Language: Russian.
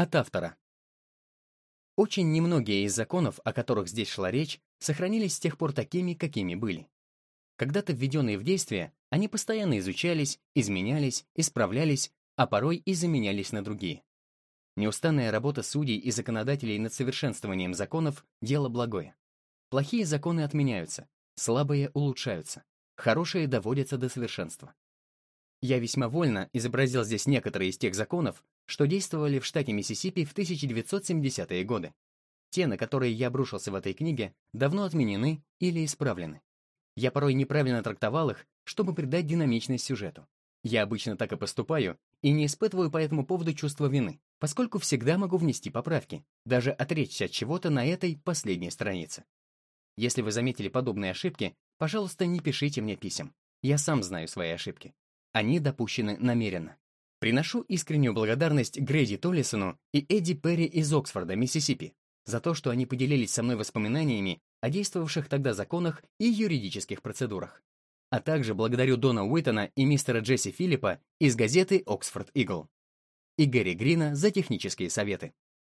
От автора. Очень немногие из законов, о которых здесь шла речь, сохранились с тех пор такими, какими были. Когда-то введенные в действие, они постоянно изучались, изменялись, исправлялись, а порой и заменялись на другие. Неустанная работа судей и законодателей над совершенствованием законов – дело благое. Плохие законы отменяются, слабые улучшаются, хорошие доводятся до совершенства. Я весьма вольно изобразил здесь некоторые из тех законов, что действовали в штате Миссисипи в 1970-е годы. Те, на которые я обрушился в этой книге, давно отменены или исправлены. Я порой неправильно трактовал их, чтобы придать динамичность сюжету. Я обычно так и поступаю, и не испытываю по этому поводу чувства вины, поскольку всегда могу внести поправки, даже отречься от чего-то на этой последней странице. Если вы заметили подобные ошибки, пожалуйста, не пишите мне писем. Я сам знаю свои ошибки. Они допущены намеренно. Приношу искреннюю благодарность Грейди Толлисону и Эдди Перри из Оксфорда, Миссисипи, за то, что они поделились со мной воспоминаниями о действовавших тогда законах и юридических процедурах. А также благодарю Дона Уитона и мистера Джесси Филиппа из газеты «Оксфорд Игл» и Гэри Грина за технические советы.